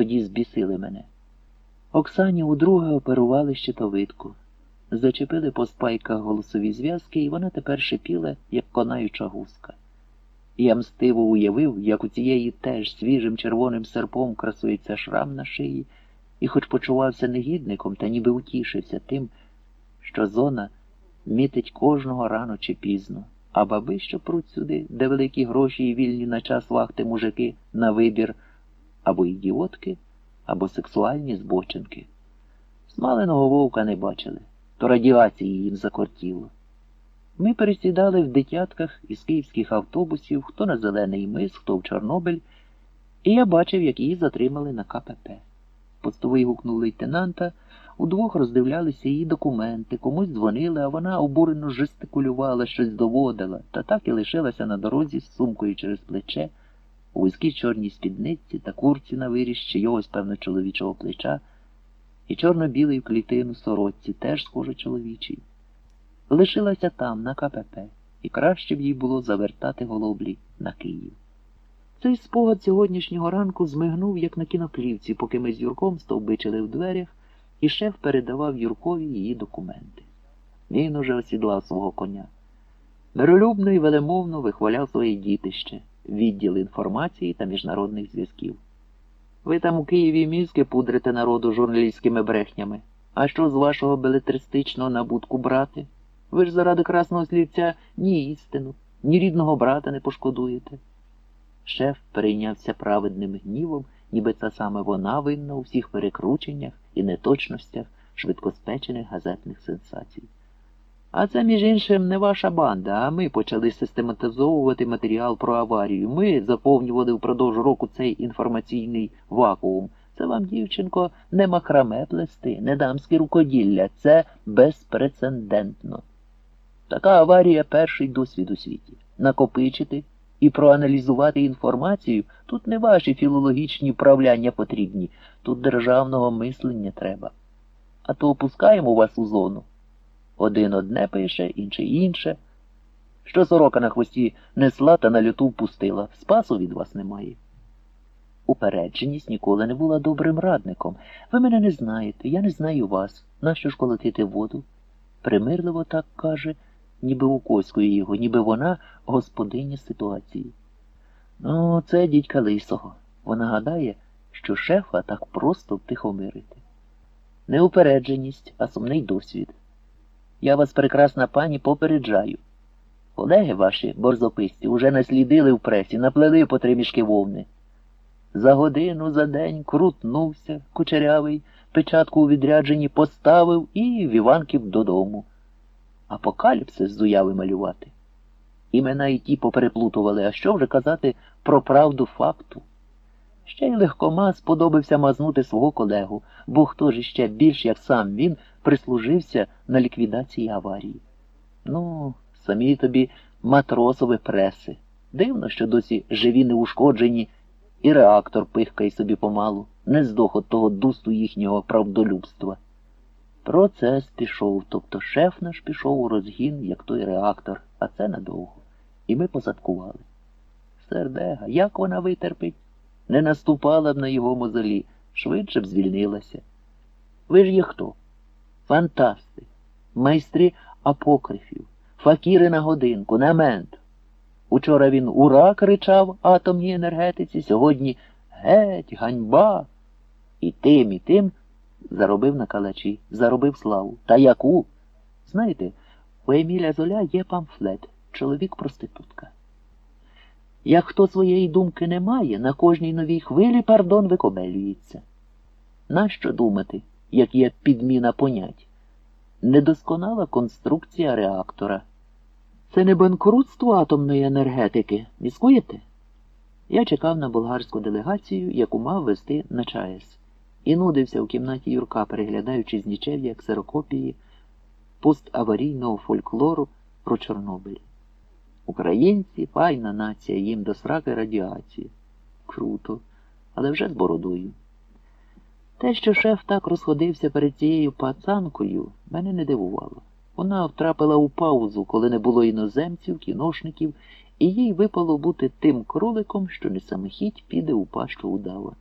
тоді збісили мене. Оксані удруге оперували щитовидку. Зачепили по спайках голосові зв'язки, і вона тепер шипіла, як конаюча гуска. Я мстиво уявив, як у цієї теж свіжим червоним серпом красується шрам на шиї, і хоч почувався негідником, та ніби утішився тим, що зона мітить кожного рано чи пізно, а баби, що пруть сюди, де великі гроші і вільні на час вахти мужики на вибір або ідіотки, або сексуальні збочинки. Смаленого вовка не бачили, то радіації їм закортіло. Ми пересідали в дитятках із київських автобусів, хто на Зелений мис, хто в Чорнобиль, і я бачив, як її затримали на КПП. Постовий гукнув лейтенанта, удвох роздивлялися її документи, комусь дзвонили, а вона обурено жестикулювала, щось доводила, та так і лишилася на дорозі з сумкою через плече, у вузькій чорній спідниці та курці на виріс чийогось, певно, чоловічого плеча, і чорно-білий в клітину сорочці, теж схоже чоловічий. Лишилася там, на КПП, і краще б їй було завертати голоблі на Київ. Цей спогад сьогоднішнього ранку змигнув, як на кіноплівці, поки ми з Юрком стовбичили в дверях, і шеф передавав Юркові її документи. Він уже осідлав свого коня. Миролюбно і велемовно вихваляв своє дітище, відділ інформації та міжнародних зв'язків. Ви там у Києві мізки пудрите народу журналістськими брехнями. А що з вашого белетристичного набутку брати? Ви ж заради красного слівця ні істину, ні рідного брата не пошкодуєте. Шеф перейнявся праведним гнівом, ніби це саме вона винна у всіх перекрученнях і неточностях швидкоспечених газетних сенсацій. А це, між іншим, не ваша банда, а ми почали систематизовувати матеріал про аварію. Ми заповнювали впродовж року цей інформаційний вакуум. Це вам, дівчинко, не макраме плести, не дамське рукоділля. Це безпрецедентно. Така аварія перший досвід у світі. Накопичити і проаналізувати інформацію тут не ваші філологічні вправляння потрібні, тут державного мислення треба. А то опускаємо вас у зону. Один одне пише, інший інше. Що сорока на хвості несла та на люту впустила, спасу від вас немає. Упередженість ніколи не була добрим радником. Ви мене не знаєте, я не знаю вас. Нащо ж колотити воду? Примирливо так каже, ніби укоськує його, ніби вона господиня ситуації. Ну, це дідька лисого. Вона гадає, що шефа так просто втихомирити. Не упередженість, а сумний досвід. Я вас, прекрасна пані, попереджаю. Колеги ваші, борзописці, уже наслідили в пресі, наплели по три мішки вовни. За годину, за день крутнувся, кучерявий, печатку у відрядженні поставив і в Іванків додому. Апокаліпсис з уяви малювати. Імена і ті попереплутували, а що вже казати про правду факту. Ще й легкома сподобався мазнути свого колегу, бо хто ж іще більш, як сам він, прислужився на ліквідації аварії. Ну, самі тобі матросові преси. Дивно, що досі живі неушкоджені, і реактор пихкає собі помалу, не здох от того дусту їхнього правдолюбства. Процес пішов, тобто шеф наш пішов у розгін, як той реактор, а це надовго. І ми позадкували. Сердега, як вона витерпить? Не наступала б на його мозолі, швидше б звільнилася. Ви ж є хто? Фантасти, майстри апокрифів, факіри на годинку, на мент. Учора він ура кричав атомній енергетиці, сьогодні геть, ганьба. І тим, і тим заробив на калачі, заробив славу. Та яку? Знаєте, у Еміля Золя є памфлет, чоловік проститутка. Як хто своєї думки не має, на кожній новій хвилі, пардон, викобелюється. Нащо думати, як є підміна понять? Недосконала конструкція реактора. Це не банкрутство атомної енергетики. Міскуєте? Я чекав на болгарську делегацію, яку мав вести на ЧАЕС, і нудився в кімнаті Юрка, переглядаючи з нічев'я ксерокопії поставарійного фольклору про Чорнобиль. Українці файна нація, їм до сраки радіації. Круто, але вже з бородою. Те, що шеф так розходився перед цією пацанкою, мене не дивувало. Вона втрапила у паузу, коли не було іноземців, кіношників, і їй випало бути тим кроликом, що не самохідь піде у пащу удава.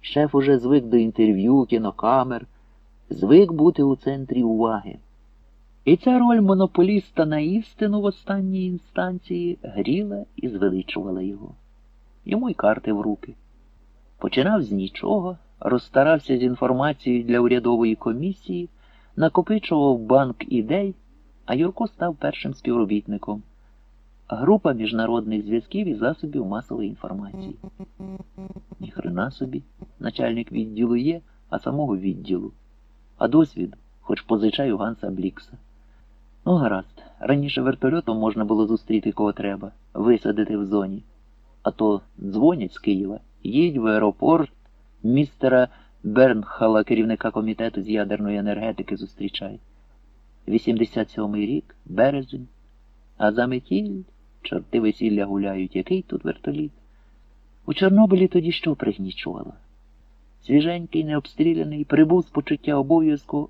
Шеф уже звик до інтерв'ю, кінокамер, звик бути у центрі уваги. І ця роль монополіста на істину в останній інстанції гріла і звеличувала його. Йому й карти в руки. Починав з нічого, розстарався з інформацією для урядової комісії, накопичував банк ідей, а Юрко став першим співробітником. Група міжнародних зв'язків і засобів масової інформації. Ніхрена собі, начальник відділу є, а самого відділу. А досвід, хоч позичаю Ганса Блікса. Ну, гаразд, раніше вертольотом можна було зустріти кого треба, висадити в зоні. А то дзвонять з Києва, їдь в аеропорт містера Бернхала, керівника комітету з ядерної енергетики, зустрічай. 87-й рік, березень, а за метіль чорти весілля гуляють, який тут вертоліт. У Чорнобилі тоді що пригнічувало? Свіженький, необстріляний, прибув з почуття обов'язку